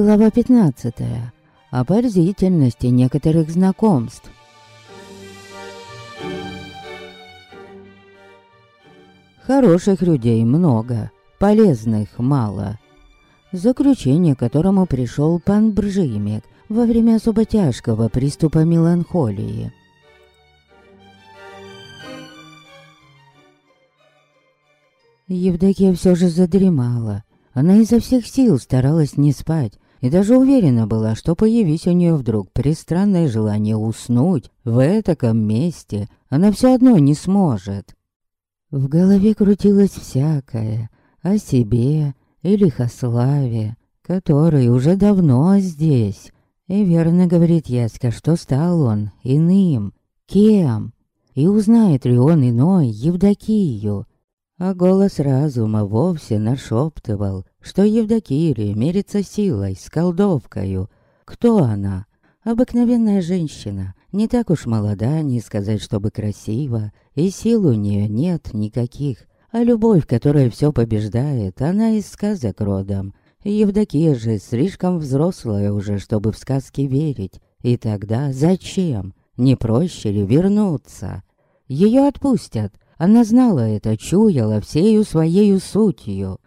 Глава 15. О пользительности некоторых знакомств. Хороших людей много, полезных мало. Заключение, к которому пришел пан Бржимек во время особо тяжкого приступа меланхолии. Евдокия все же задремала. Она изо всех сил старалась не спать, и даже уверена была, что появись у нее вдруг пристранное желание уснуть в этом месте, она все одно не сможет. В голове крутилось всякое о себе и лихославе, который уже давно здесь. И верно говорит Яська, что стал он иным, кем, и узнает ли он иной Евдокию, а голос разума вовсе нашептывал, что Евдокия мерится силой с колдовкою. Кто она? Обыкновенная женщина, не так уж молода, не сказать, чтобы красива, и сил у нее нет никаких. А любовь, которая все побеждает, она из сказок родом. Евдокия же слишком взрослая уже, чтобы в сказки верить. И тогда зачем? Не проще ли вернуться? Ее отпустят, она знала это, чуяла всею своею сутью.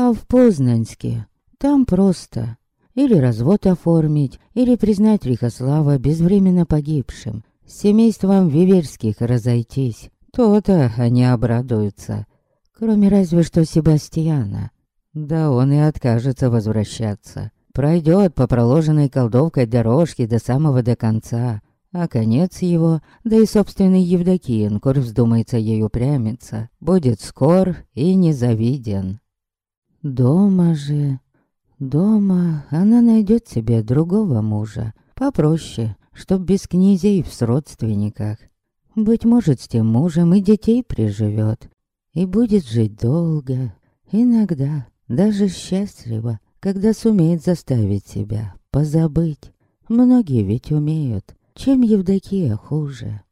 А в Познанске там просто или развод оформить, или признать Рихослава безвременно погибшим. С семейством Виверских разойтись. То-то они обрадуются. Кроме разве что Себастьяна. Да он и откажется возвращаться. Пройдет по проложенной колдовкой дорожке до самого до конца. А конец его, да и собственный Евдокиен, коль вздумается ей упрямиться, будет скор и незавиден. Дома же... Дома она найдет себе другого мужа, попроще, чтоб без князей в родственниках. Быть может, с тем мужем и детей приживет, и будет жить долго, иногда даже счастливо, когда сумеет заставить себя позабыть. Многие ведь умеют, чем Евдокия хуже.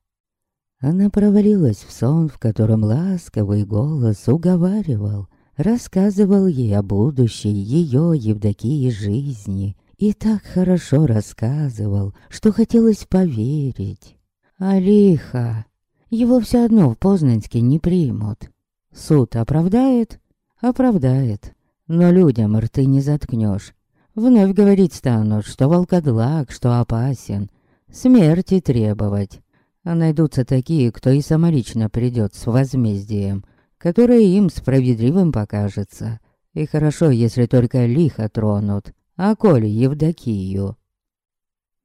Она провалилась в сон, в котором ласковый голос уговаривал, рассказывал ей о будущей ее Евдокии жизни. И так хорошо рассказывал, что хотелось поверить. А лихо. Его все одно в Познанске не примут. Суд оправдает? Оправдает. Но людям рты не заткнешь. Вновь говорить станут, что волкодлак, что опасен, смерти требовать. А найдутся такие, кто и самолично придет с возмездием, которое им справедливым покажется. И хорошо, если только лихо тронут, а коли Евдокию.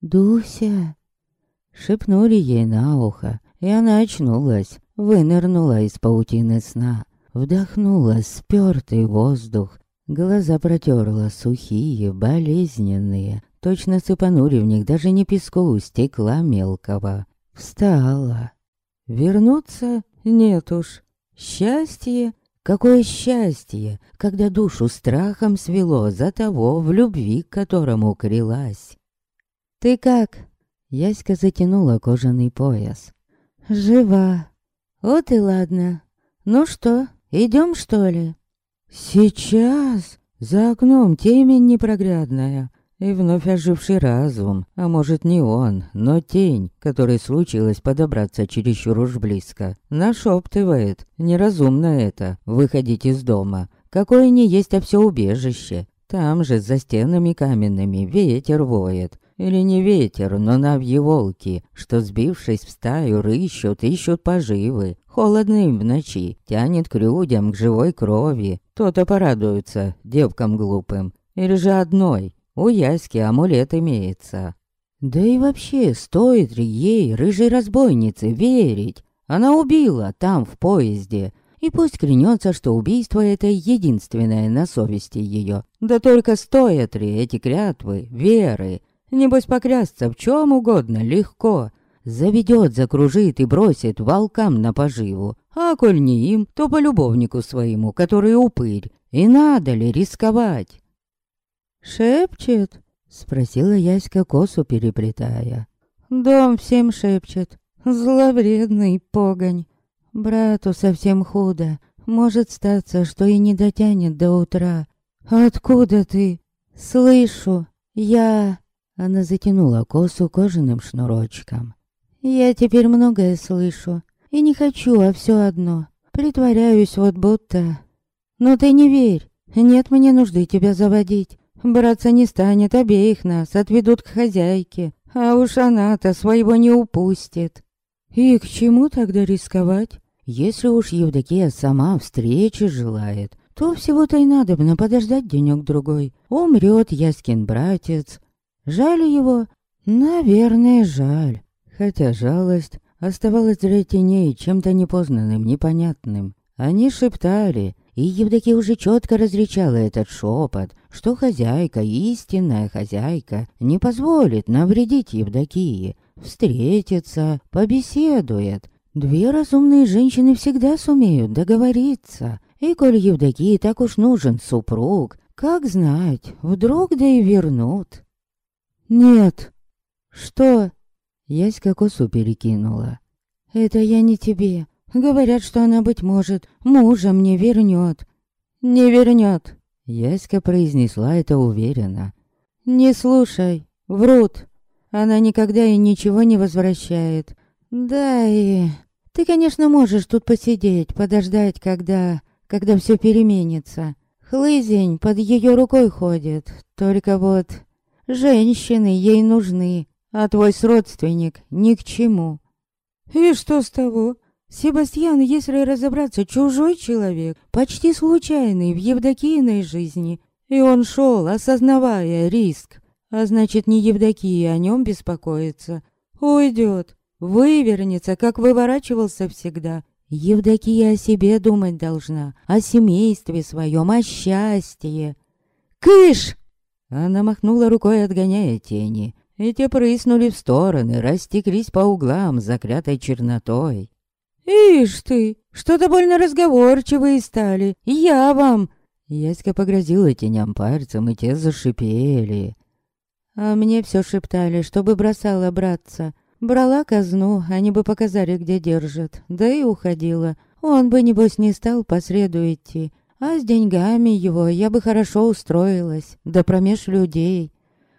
«Дуся!» Шепнули ей на ухо, и она очнулась, вынырнула из паутины сна, вдохнула спёртый воздух, глаза протерла сухие, болезненные, Точно цепанули в них даже не песку, стекла мелкого. Встала. Вернуться? Нет уж. Счастье? Какое счастье, когда душу страхом свело за того, в любви к которому крилась. «Ты как?» Яська затянула кожаный пояс. «Жива. Вот и ладно. Ну что, идем что ли?» «Сейчас. За окном темень непроглядная. И вновь оживший разум, а может не он, но тень, которой случилось подобраться чересчур уж близко, нашептывает, неразумно это, выходить из дома, какое не есть, а все убежище. Там же, за стенами каменными, ветер воет. Или не ветер, но навьи волки, что, сбившись в стаю, рыщут, ищут поживы. Холодно им в ночи, тянет к людям, к живой крови. То-то порадуются девкам глупым. Или же одной, у Яськи амулет имеется. Да и вообще, стоит ли ей, рыжей разбойнице, верить? Она убила там, в поезде. И пусть клянется, что убийство это единственное на совести ее. Да только стоят ли эти клятвы, веры? Небось поклясться в чем угодно легко. Заведет, закружит и бросит волкам на поживу. А коль не им, то по любовнику своему, который упырь. И надо ли рисковать? «Шепчет?» — спросила Яська косу переплетая. «Дом всем шепчет. Зловредный погонь. Брату совсем худо. Может статься, что и не дотянет до утра. Откуда ты?» «Слышу. Я... Она затянула косу кожаным шнурочком. Я теперь многое слышу. И не хочу, а все одно. Притворяюсь вот будто... Но ты не верь. Нет мне нужды тебя заводить. Браться не станет, обеих нас отведут к хозяйке. А уж она-то своего не упустит. И к чему тогда рисковать? Если уж Евдокия сама встречи желает, то всего-то и надобно подождать денёк-другой. Умрет Яскин братец. Жаль его? Наверное, жаль. Хотя жалость оставалась для теней чем-то непознанным, непонятным. Они шептали, и Евдокия уже четко различала этот шепот, что хозяйка, истинная хозяйка, не позволит навредить Евдокии. Встретится, побеседует. Две разумные женщины всегда сумеют договориться. И коль Евдокии так уж нужен супруг, как знать, вдруг да и вернут. Нет. Что? Яська косу перекинула. Это я не тебе. Говорят, что она, быть может, мужа мне вернет. Не вернет. Яська произнесла это уверенно. Не слушай, врут. Она никогда и ничего не возвращает. Да и... Ты, конечно, можешь тут посидеть, подождать, когда когда все переменится. Хлызень под ее рукой ходит, только вот женщины ей нужны, а твой сродственник ни к чему. И что с того? Себастьян, если разобраться, чужой человек, почти случайный в Евдокийной жизни, и он шел, осознавая риск. А значит, не Евдокия о нем беспокоится. Уйдет, вывернется, как выворачивался всегда, Евдокия о себе думать должна, о семействе своем, о счастье. «Кыш!» Она махнула рукой, отгоняя тени, и те прыснули в стороны, растеклись по углам, закрятой чернотой. «Ишь ты, что-то больно разговорчивые стали, я вам!» Яська погрозила теням пальцем, и те зашипели. А мне все шептали, чтобы бросала браться. Брала казну, они бы показали, где держат, да и уходила. Он бы, небось, не стал по среду идти. А с деньгами его я бы хорошо устроилась, да промеж людей.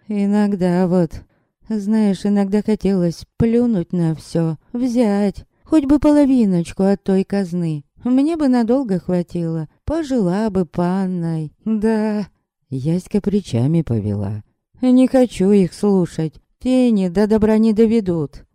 Иногда вот, знаешь, иногда хотелось плюнуть на все, взять, хоть бы половиночку от той казны. Мне бы надолго хватило, пожила бы панной, да. Яська плечами повела. Не хочу их слушать, Тени до добра не доведут.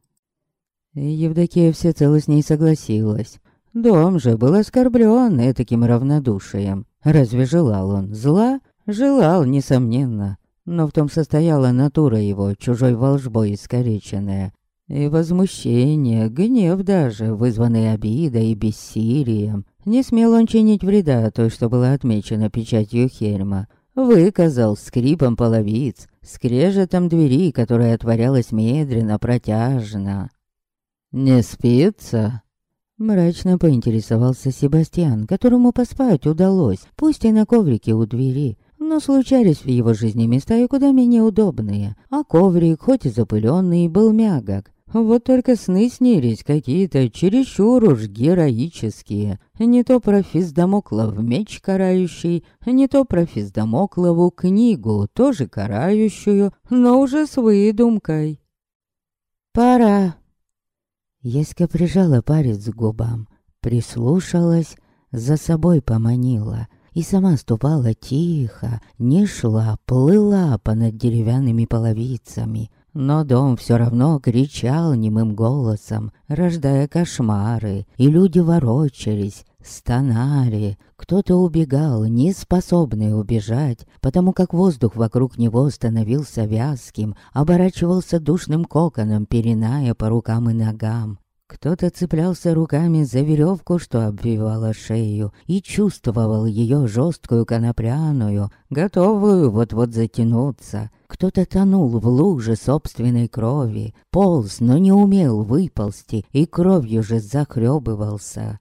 Евдокия всецело с ней согласилась. Дом же был оскорблен таким равнодушием. Разве желал он зла? Желал, несомненно. Но в том состояла натура его, чужой волжбой искореченная. И возмущение, гнев даже, вызванный обидой и бессилием. Не смел он чинить вреда той, что была отмечена печатью Хельма. Выказал скрипом половиц, скрежетом двери, которая отворялась медленно, протяжно. «Не спится?» Мрачно поинтересовался Себастьян, которому поспать удалось, пусть и на коврике у двери, но случались в его жизни места и куда менее удобные, а коврик, хоть и запыленный, был мягок, вот только сны снились какие-то чересчур уж героические. Не то про Физдамоклов меч карающий, не то про Физдамоклову книгу, тоже карающую, но уже с выдумкой. «Пора!» Еська прижала палец к губам, прислушалась, за собой поманила и сама ступала тихо, не шла, плыла понад деревянными половицами, но дом все равно кричал немым голосом, рождая кошмары, и люди ворочались, стонали. Кто-то убегал, не способный убежать, потому как воздух вокруг него становился вязким, оборачивался душным коконом, переная по рукам и ногам. Кто-то цеплялся руками за веревку, что обвивала шею, и чувствовал ее жесткую конопляную, готовую вот-вот затянуться. Кто-то тонул в луже собственной крови, полз, но не умел выползти, и кровью же захлебывался.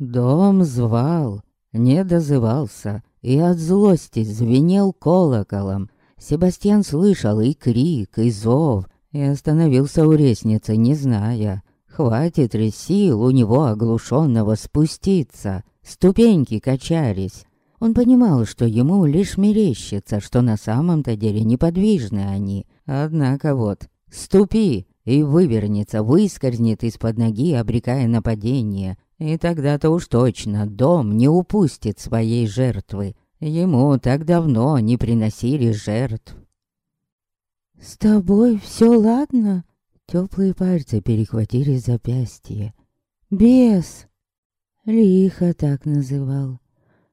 Дом звал, не дозывался, и от злости звенел колоколом. Себастьян слышал и крик, и зов, и остановился у лестницы, не зная, Хватит ли сил у него оглушенного спуститься? Ступеньки качались. Он понимал, что ему лишь мерещится, что на самом-то деле неподвижны они. Однако вот, ступи, и вывернется, выскользнет из-под ноги, обрекая нападение. И тогда-то уж точно дом не упустит своей жертвы. Ему так давно не приносили жертв. «С тобой все ладно?» Теплые пальцы перехватили запястье. «Бес!» Лихо так называл.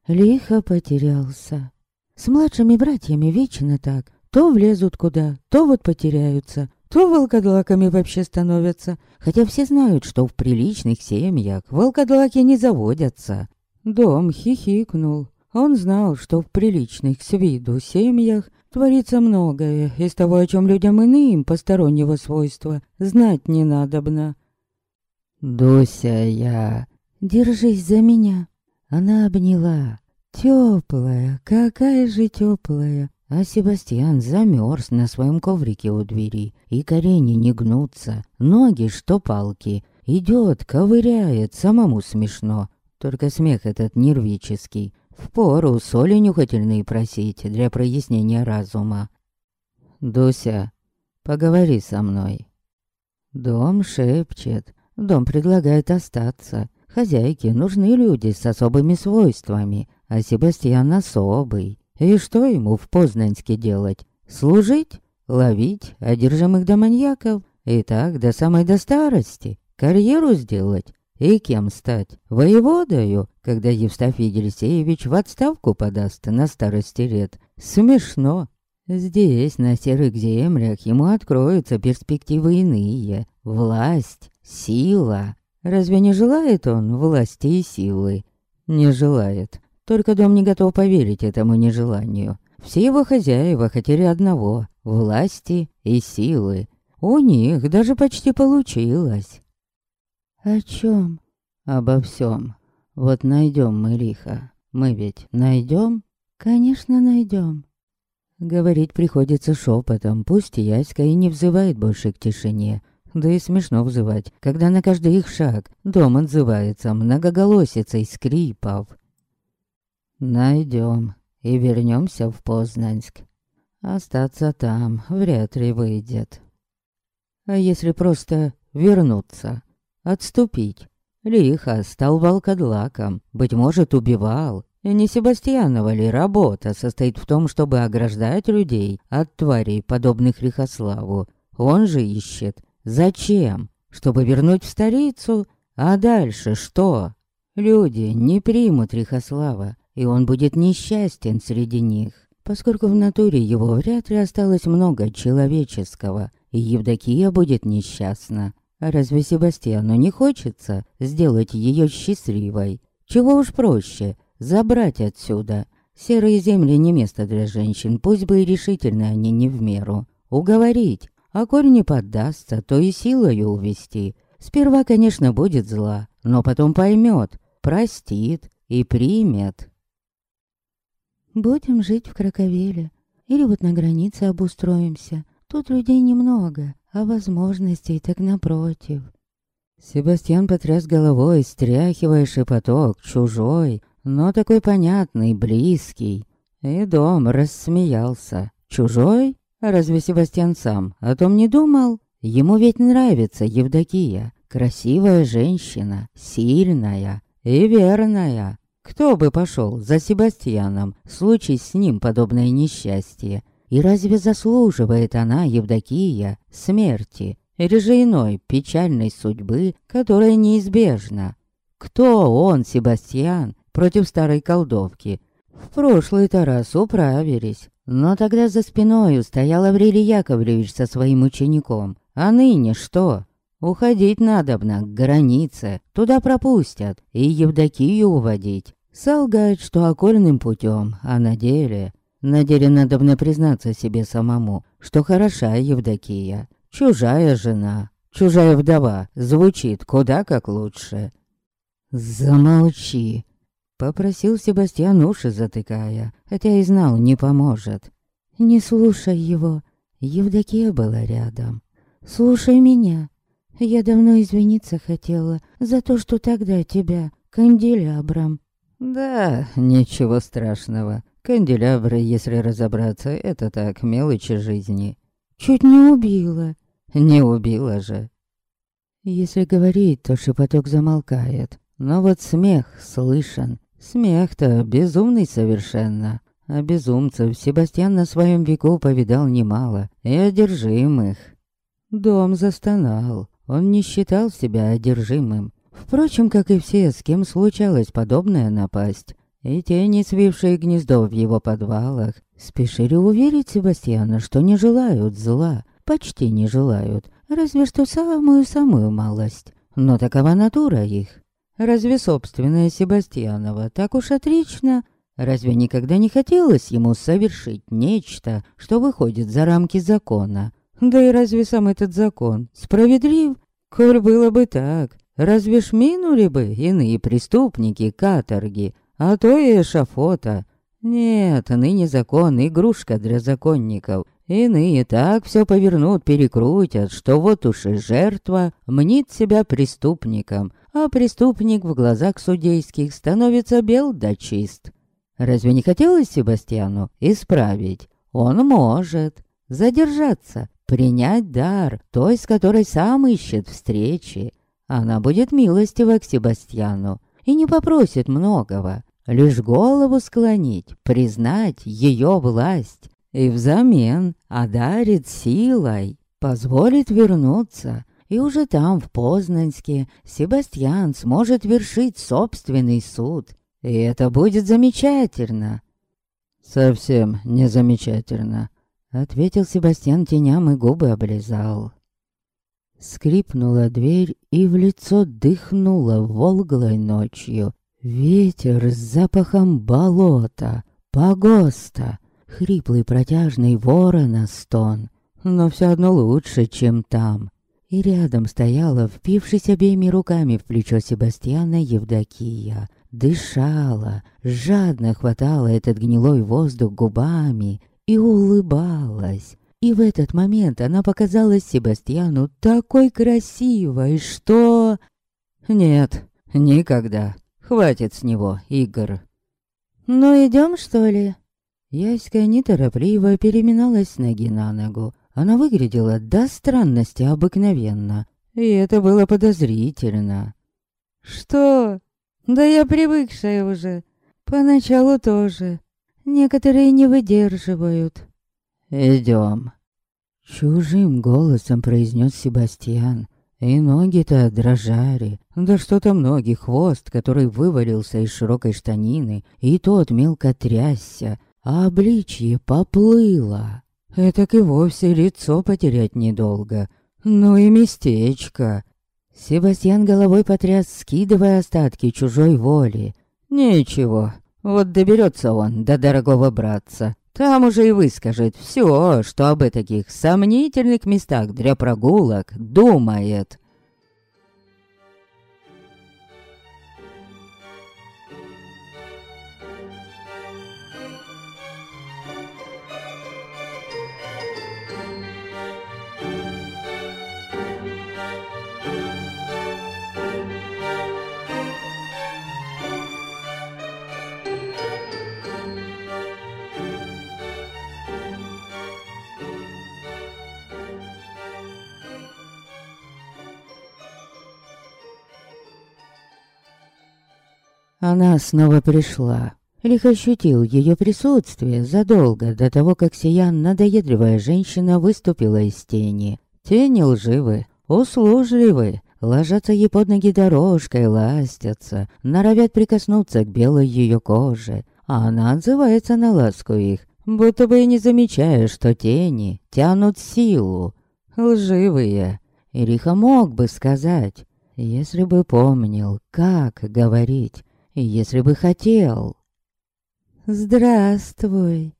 Лихо потерялся. С младшими братьями вечно так. То влезут куда, то вот потеряются, то волкодлаками вообще становятся. Хотя все знают, что в приличных семьях волкодлаки не заводятся. Дом хихикнул. Он знал, что в приличных с виду семьях творится многое из того, о чем людям иным постороннего свойства знать не надобно. «Дуся, я...» «Держись за меня!» Она обняла. Теплая, какая же теплая. А Себастьян замерз на своем коврике у двери, и колени не гнутся, ноги что палки. Идет, ковыряет, самому смешно. Только смех этот нервический. Впору соли нюхательные просить для прояснения разума. «Дуся, поговори со мной». Дом шепчет, дом предлагает остаться. Хозяйке нужны люди с особыми свойствами, а Себастьян особый. И что ему в Познанске делать? Служить? Ловить одержимых до маньяков? И так до самой до старости? Карьеру сделать? И кем стать? Воеводою, когда Евстафий Елисеевич в отставку подаст на старости лет. Смешно. Здесь, на серых землях, ему откроются перспективы иные. Власть, сила. Разве не желает он власти и силы? Не желает. Только дом не готов поверить этому нежеланию. Все его хозяева хотели одного — власти и силы. У них даже почти получилось. «О чем?» «Обо всем. Вот найдем мы лихо. Мы ведь найдем?» «Конечно, найдем». Говорить приходится шепотом, пусть Яська и не взывает больше к тишине. Да и смешно взывать, когда на каждый их шаг дом отзывается многоголосицей скрипов. Найдем и вернемся в Познанск. Остаться там вряд ли выйдет. А если просто вернуться? Отступить. Лихо стал волкодлаком, быть может, убивал. И не Себастьянова ли работа состоит в том, чтобы ограждать людей от тварей, подобных Лихославу? Он же ищет. Зачем? Чтобы вернуть в столицу? А дальше что? Люди не примут Лихослава, и он будет несчастен среди них, поскольку в натуре его вряд ли осталось много человеческого, и Евдокия будет несчастна. Разве Себастьяну не хочется сделать ее счастливой? Чего уж проще, забрать отсюда. Серые земли не место для женщин, пусть бы и решительно они не в меру. Уговорить, а корь не поддастся, то и силою увести. Сперва, конечно, будет зла, но потом поймет, простит и примет. Будем жить в Краковеле. Или вот на границе обустроимся. Тут людей немного а возможностей так напротив. Себастьян потряс головой, стряхивая шепоток, чужой, но такой понятный, близкий. И дом рассмеялся. Чужой? А разве Себастьян сам о том не думал? Ему ведь нравится Евдокия. Красивая женщина, сильная и верная. Кто бы пошел за Себастьяном, случись с ним подобное несчастье? И разве заслуживает она, Евдокия, смерти? Или же иной печальной судьбы, которая неизбежна? Кто он, Себастьян, против старой колдовки? В прошлый-то раз управились. Но тогда за спиной стоял Аврелий Яковлевич со своим учеником. А ныне что? Уходить надобно к границе. Туда пропустят. И Евдокию уводить. Солгать, что окольным путем, а на деле на деле надобно признаться себе самому, что хороша Евдокия. Чужая жена, чужая вдова, звучит куда как лучше. «Замолчи!» — попросил Себастьян уши затыкая, хотя и знал, не поможет. «Не слушай его!» Евдокия была рядом. «Слушай меня. Я давно извиниться хотела за то, что тогда тебя канделябром Да, ничего страшного. Канделябры, если разобраться, это так, мелочи жизни. Чуть не убила. Не убила же. Если говорить, то шепоток замолкает. Но вот смех слышен. Смех-то безумный совершенно. А безумцев Себастьян на своем веку повидал немало, и одержимых. Дом застонал, он не считал себя одержимым. Впрочем, как и все, с кем случалась подобная напасть. И тени, свившие гнездо в его подвалах, спешили уверить Себастьяна, что не желают зла, почти не желают, разве что самую-самую малость. Но такова натура их. Разве собственная Себастьянова так уж отлично? Разве никогда не хотелось ему совершить нечто, что выходит за рамки закона? Да и разве сам этот закон справедлив? Коль было бы так, разве ж минули бы иные преступники каторги, а то и эшафота? Нет, ныне закон — игрушка для законников. Иные так все повернут, перекрутят, что вот уж и жертва мнит себя преступником, а преступник в глазах судейских становится бел да чист. Разве не хотелось Себастьяну исправить? Он может задержаться, принять дар, той, с которой сам ищет встречи. Она будет милостива к Себастьяну и не попросит многого, лишь голову склонить, признать ее власть и взамен одарит силой, позволит вернуться, и уже там, в Познанске, Себастьян сможет вершить собственный суд. И это будет замечательно. Совсем не замечательно, ответил Себастьян теням и губы облизал. Скрипнула дверь, и в лицо дыхнула волглой ночью. Ветер с запахом болота, погоста, хриплый протяжный ворона стон. Но все одно лучше, чем там. И рядом стояла, впившись обеими руками в плечо Себастьяна Евдокия. Дышала, жадно хватала этот гнилой воздух губами и улыбалась. И в этот момент она показалась Себастьяну такой красивой, что... Нет, никогда. Хватит с него игр. «Ну, идем, что ли?» Яська неторопливо переминалась с ноги на ногу. Она выглядела до странности обыкновенно, и это было подозрительно. «Что? Да я привыкшая уже. Поначалу тоже. Некоторые не выдерживают». «Идем», — чужим голосом произнес Себастьян. И ноги-то дрожали. Да что-то многих хвост, который вывалился из широкой штанины, и тот мелко трясся, а обличье поплыло. Этак и вовсе лицо потерять недолго. Ну и местечко. Себастьян головой потряс, скидывая остатки чужой воли. Ничего, вот доберется он до дорогого братца. Там уже и выскажет все, что об таких сомнительных местах для прогулок думает. Она снова пришла. Лих ощутил ее присутствие задолго до того, как сия надоедливая женщина выступила из тени. Тени лживы, услужливы, ложатся ей под ноги дорожкой, ластятся, норовят прикоснуться к белой ее коже, а она отзывается на ласку их, будто бы и не замечая, что тени тянут силу. Лживые. Ириха мог бы сказать, если бы помнил, как говорить, если бы хотел. «Здравствуй!»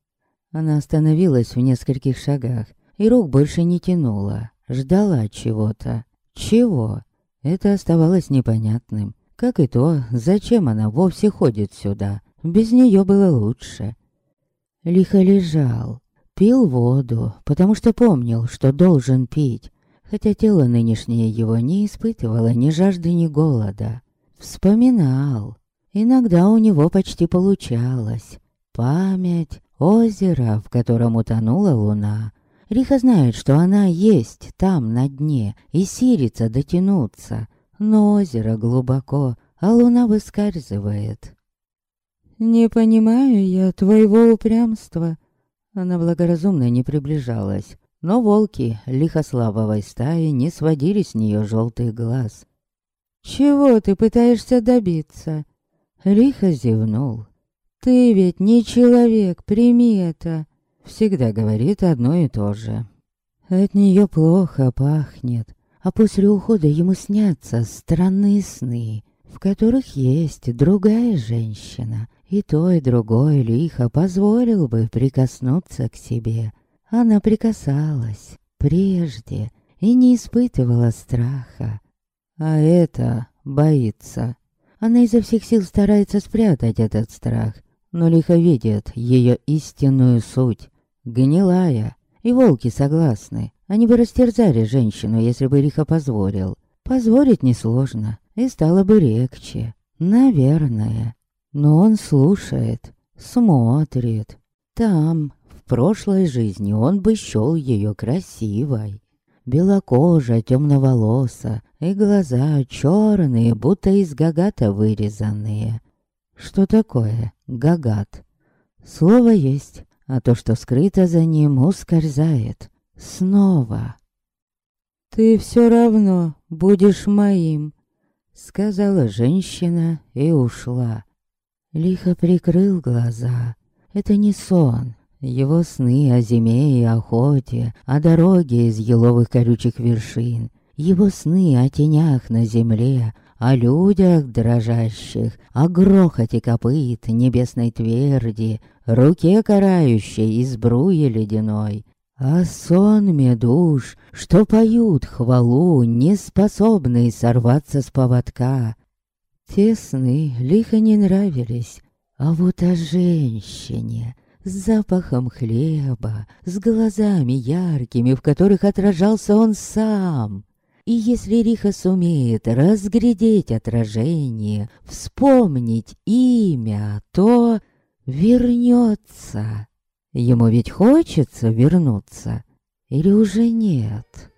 Она остановилась в нескольких шагах, и рук больше не тянула, ждала чего-то. Чего? Это оставалось непонятным. Как и то, зачем она вовсе ходит сюда. Без нее было лучше. Лихо лежал, пил воду, потому что помнил, что должен пить, хотя тело нынешнее его не испытывало ни жажды, ни голода. Вспоминал, Иногда у него почти получалось. Память, озеро, в котором утонула луна. Риха знает, что она есть там, на дне, и сирится дотянуться. Но озеро глубоко, а луна выскальзывает. «Не понимаю я твоего упрямства». Она благоразумно не приближалась, но волки лихославовой стаи не сводили с нее желтых глаз. «Чего ты пытаешься добиться?» Лихо зевнул. «Ты ведь не человек, прими это!» Всегда говорит одно и то же. От нее плохо пахнет, а после ухода ему снятся странные сны, в которых есть другая женщина, и то, и другое лихо позволил бы прикоснуться к себе. Она прикасалась прежде и не испытывала страха. А это боится. Она изо всех сил старается спрятать этот страх, но лихо видит ее истинную суть. Гнилая. И волки согласны. Они бы растерзали женщину, если бы лихо позволил. Позволить несложно, и стало бы легче. Наверное. Но он слушает, смотрит. Там, в прошлой жизни, он бы счел ее красивой белокожая, темноволоса, и глаза черные, будто из гагата вырезанные. Что такое гагат? Слово есть, а то, что скрыто за ним, ускользает. Снова. «Ты все равно будешь моим», — сказала женщина и ушла. Лихо прикрыл глаза. Это не сон, его сны о зиме и охоте, о дороге из еловых колючих вершин, его сны о тенях на земле, о людях дрожащих, о грохоте копыт небесной тверди, руке карающей из бруи ледяной, о сонме душ, что поют хвалу, не способные сорваться с поводка. Те сны лихо не нравились, а вот о женщине, с запахом хлеба, с глазами яркими, в которых отражался он сам. И если Риха сумеет разглядеть отражение, вспомнить имя, то вернется. Ему ведь хочется вернуться, или уже нет?»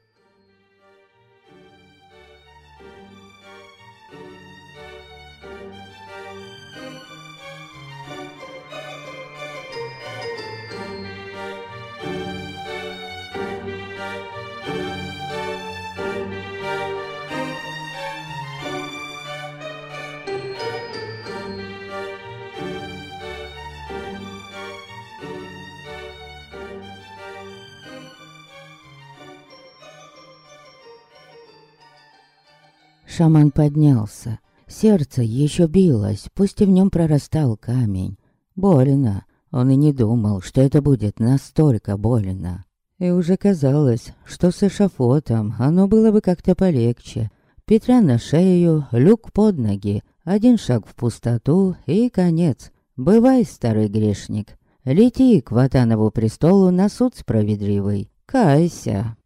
Шаман поднялся. Сердце еще билось, пусть и в нем прорастал камень. Больно. Он и не думал, что это будет настолько больно. И уже казалось, что с эшафотом оно было бы как-то полегче. Петля на шею, люк под ноги, один шаг в пустоту и конец. Бывай, старый грешник. Лети к Ватанову престолу на суд справедливый. Кайся.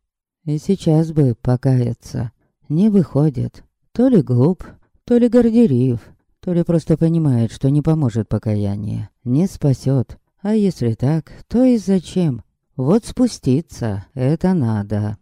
И сейчас бы покаяться. Не выходит. То ли глуп, то ли горделив, то ли просто понимает, что не поможет покаяние, не спасет. А если так, то и зачем? Вот спуститься — это надо.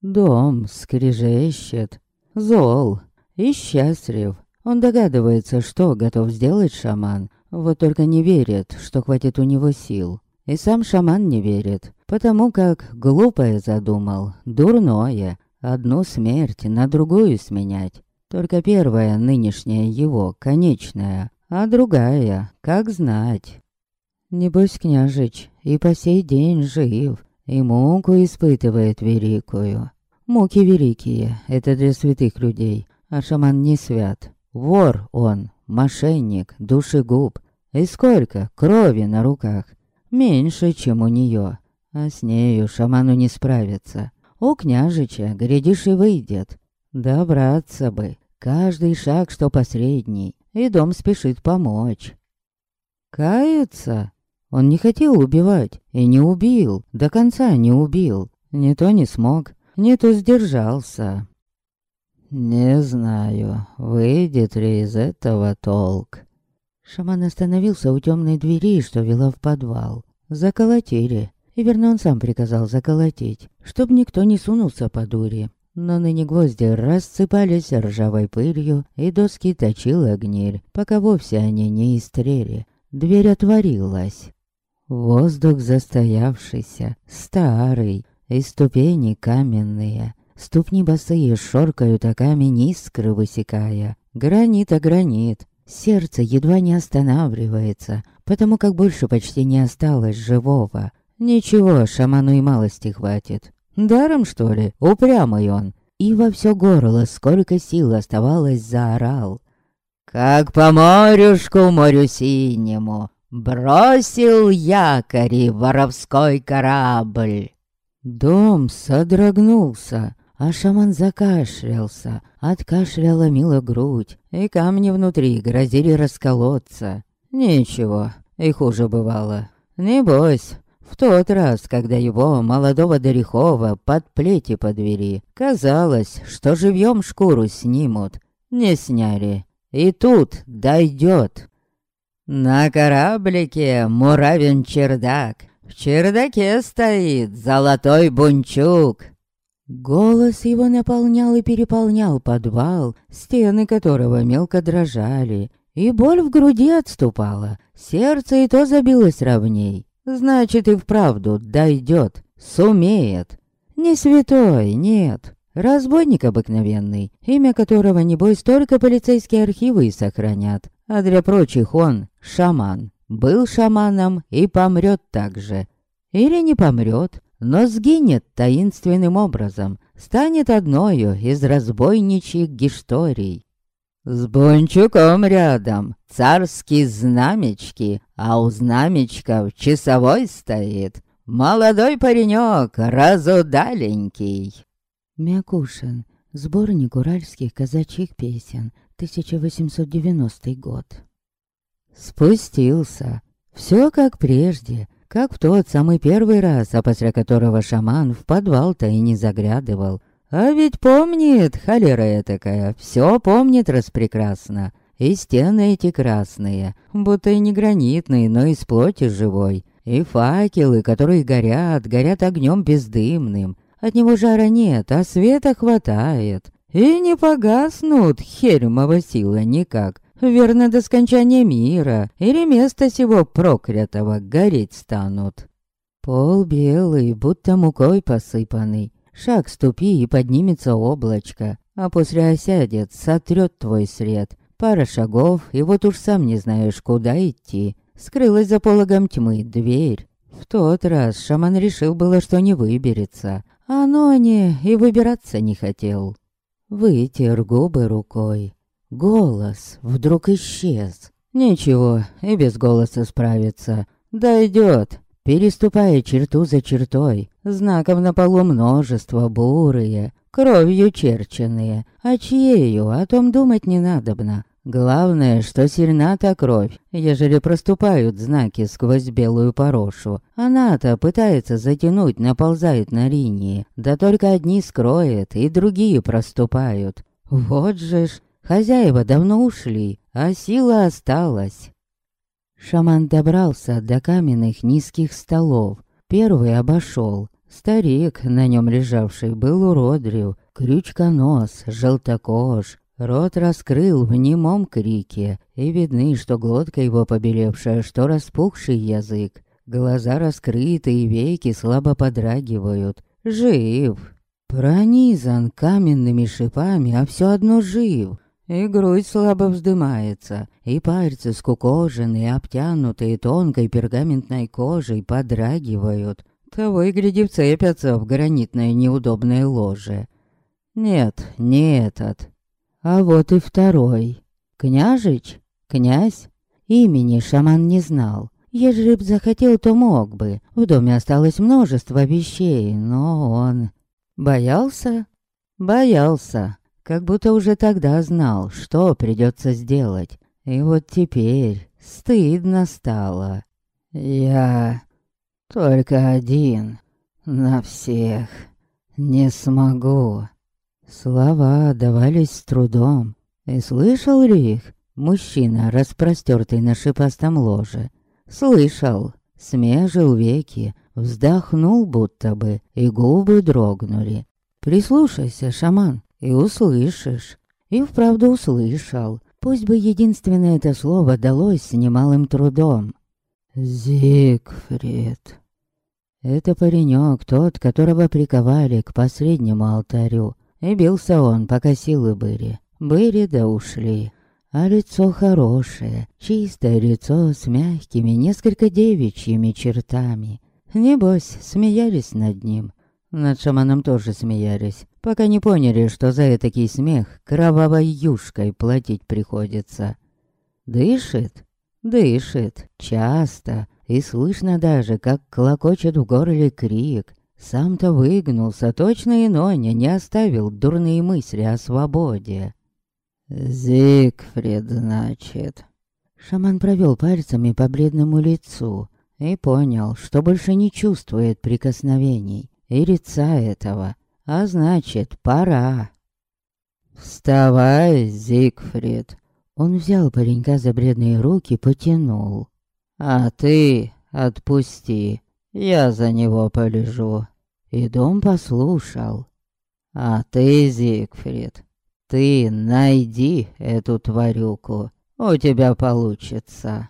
Дом скрежещет, зол и счастлив. Он догадывается, что готов сделать шаман, вот только не верит, что хватит у него сил. И сам шаман не верит, потому как глупое задумал, дурное, одну смерть на другую сменять. Только первая, нынешняя его, конечная, а другая, как знать. Небось, княжич и по сей день жив, и муку испытывает великую. Муки великие, это для святых людей, а шаман не свят. Вор он, мошенник, душегуб. И сколько крови на руках. Меньше, чем у нее. А с нею шаману не справиться. У княжича, глядишь, и выйдет. Добраться бы, Каждый шаг, что посредний, и дом спешит помочь. Кается? Он не хотел убивать и не убил, до конца не убил. Не то не смог, не то сдержался. Не знаю, выйдет ли из этого толк. Шаман остановился у темной двери, что вела в подвал. Заколотили. И верно он сам приказал заколотить, чтоб никто не сунулся по дуре. Но ныне гвозди рассыпались ржавой пылью, и доски точила гниль, пока вовсе они не истрели. Дверь отворилась. Воздух застоявшийся, старый, и ступени каменные. Ступни босые шоркают, а камень искры высекая. Гранит а гранит. Сердце едва не останавливается, потому как больше почти не осталось живого. Ничего, шаману и малости хватит. Даром, что ли? Упрямый он. И во все горло, сколько сил оставалось, заорал. «Как по морюшку, морю синему, бросил якори воровской корабль!» Дом содрогнулся, а шаман закашлялся. От кашля ломила грудь, и камни внутри грозили расколоться. Ничего, и хуже бывало. Небось, в тот раз, когда его, молодого Дорехова, под плети подвели, казалось, что живьем шкуру снимут. Не сняли. И тут дойдет. На кораблике муравин чердак. В чердаке стоит золотой бунчук. Голос его наполнял и переполнял подвал, стены которого мелко дрожали, и боль в груди отступала, сердце и то забилось ровней. Значит, и вправду дойдет, сумеет. Не святой, нет. Разбойник обыкновенный, имя которого, небось, только полицейские архивы и сохранят. А для прочих он — шаман. Был шаманом и помрет так же. Или не помрет, но сгинет таинственным образом, станет одною из разбойничьих гишторий. С Бончуком рядом царские знамечки, а у знамечков часовой стоит. Молодой паренек, разудаленький. Мякушин. Сборник уральских казачьих песен. 1890 год. Спустился. Все как прежде, как в тот самый первый раз, а после которого шаман в подвал-то и не заглядывал. А ведь помнит, холера такая, все помнит распрекрасно. И стены эти красные, будто и не гранитные, но из плоти живой. И факелы, которые горят, горят огнем бездымным. От него жара нет, а света хватает. И не погаснут хермова сила никак. Верно, до скончания мира или места сего проклятого гореть станут. Пол белый, будто мукой посыпанный, Шаг ступи, и поднимется облачко, а после осядет, сотрет твой след. Пара шагов, и вот уж сам не знаешь, куда идти. Скрылась за пологом тьмы дверь. В тот раз шаман решил было, что не выберется, а но не и выбираться не хотел. Вытер губы рукой. Голос вдруг исчез. Ничего, и без голоса справится. Дойдет, переступая черту за чертой, знаков на полу множество бурые, кровью черченные, а чьею, о том думать не надобно. Главное, что сильна та кровь, ежели проступают знаки сквозь белую порошу. Она-то пытается затянуть, наползает на линии, да только одни скроет, и другие проступают. Вот же ж, хозяева давно ушли, а сила осталась. Шаман добрался до каменных низких столов. Первый обошел. Старик, на нем лежавший, был уродлив. Крючконос, желтокож. Рот раскрыл в немом крике, и видны, что глотка его побелевшая, что распухший язык. Глаза раскрыты, и веки слабо подрагивают. Жив. Пронизан каменными шипами, а все одно жив. И грудь слабо вздымается, и пальцы скукоженные, обтянутые тонкой пергаментной кожей подрагивают. Того и гляди вцепятся в гранитное неудобное ложе. Нет, не этот. А вот и второй. Княжич? Князь? Имени шаман не знал. Ежели б захотел, то мог бы. В доме осталось множество вещей, но он... Боялся? Боялся как будто уже тогда знал, что придется сделать. И вот теперь стыдно стало. Я только один на всех не смогу. Слова давались с трудом. И слышал ли их? Мужчина, распростертый на шипастом ложе. Слышал, смежил веки, вздохнул будто бы, и губы дрогнули. Прислушайся, шаман, и услышишь. И вправду услышал. Пусть бы единственное это слово далось с немалым трудом. Зигфрид. Это паренек, тот, которого приковали к последнему алтарю. И бился он, пока силы были. Были да ушли. А лицо хорошее, чистое лицо с мягкими, несколько девичьими чертами. Небось, смеялись над ним. Над шаманом тоже смеялись, пока не поняли, что за этакий смех кровавой юшкой платить приходится. Дышит? Дышит. Часто. И слышно даже, как клокочет в горле крик. Сам-то выгнулся, точно и Ноня не оставил дурные мысли о свободе. «Зигфрид, значит...» Шаман провел пальцами по бледному лицу и понял, что больше не чувствует прикосновений и лица этого, а значит, пора. «Вставай, Зигфрид!» Он взял паренька за бредные руки, потянул. «А ты отпусти, я за него полежу». И дом послушал. «А ты, Зигфрид, ты найди эту тварюку, у тебя получится».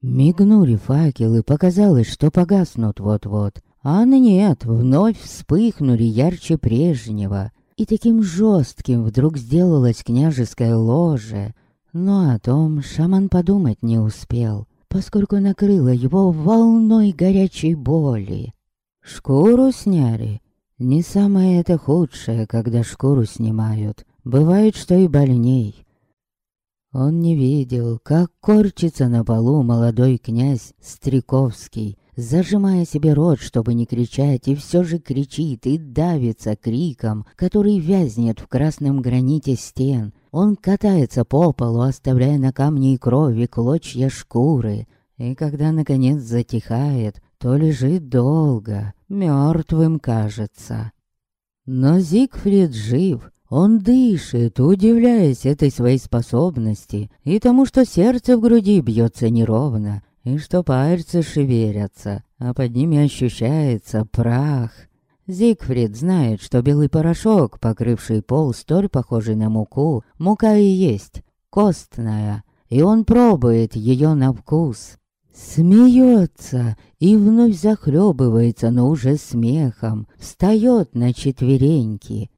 Мигнули факелы, показалось, что погаснут вот-вот. А нет, вновь вспыхнули ярче прежнего. И таким жестким вдруг сделалось княжеское ложе, но о том шаман подумать не успел, поскольку накрыло его волной горячей боли. Шкуру сняли. Не самое это худшее, когда шкуру снимают. Бывает, что и больней. Он не видел, как корчится на полу молодой князь Стриковский, зажимая себе рот, чтобы не кричать, и все же кричит и давится криком, который вязнет в красном граните стен, он катается по полу, оставляя на камне и крови клочья шкуры. И когда, наконец, затихает, то лежит долго, мертвым кажется. Но Зигфрид жив, он дышит, удивляясь этой своей способности и тому, что сердце в груди бьется неровно, и что пальцы шевелятся, а под ними ощущается прах. Зигфрид знает, что белый порошок, покрывший пол, столь похожий на муку, мука и есть, костная, и он пробует ее на вкус. Смеется и вновь захлебывается, но уже смехом, встает на четвереньки.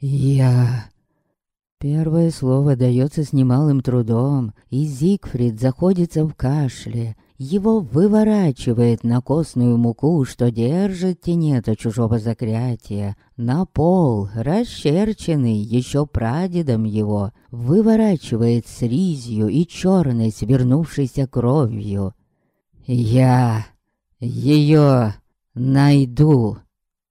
«Я...» Первое слово дается с немалым трудом, и Зигфрид заходится в кашле, его выворачивает на костную муку, что держит тенета чужого заклятия, на пол, расчерченный еще прадедом его, выворачивает с ризью и черной свернувшейся кровью. «Я ее найду!»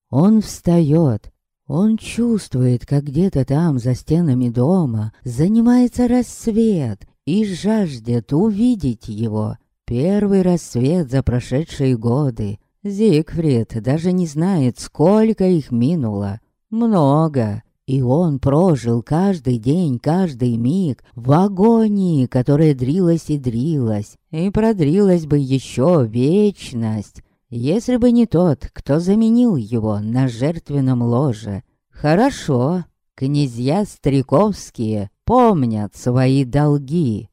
Он встает, он чувствует, как где-то там, за стенами дома, занимается рассвет и жаждет увидеть его. Первый рассвет за прошедшие годы. Зигфрид даже не знает, сколько их минуло. Много. И он прожил каждый день, каждый миг в агонии, которая дрилась и дрилась, и продрилась бы еще вечность, если бы не тот, кто заменил его на жертвенном ложе. Хорошо, князья Стариковские помнят свои долги.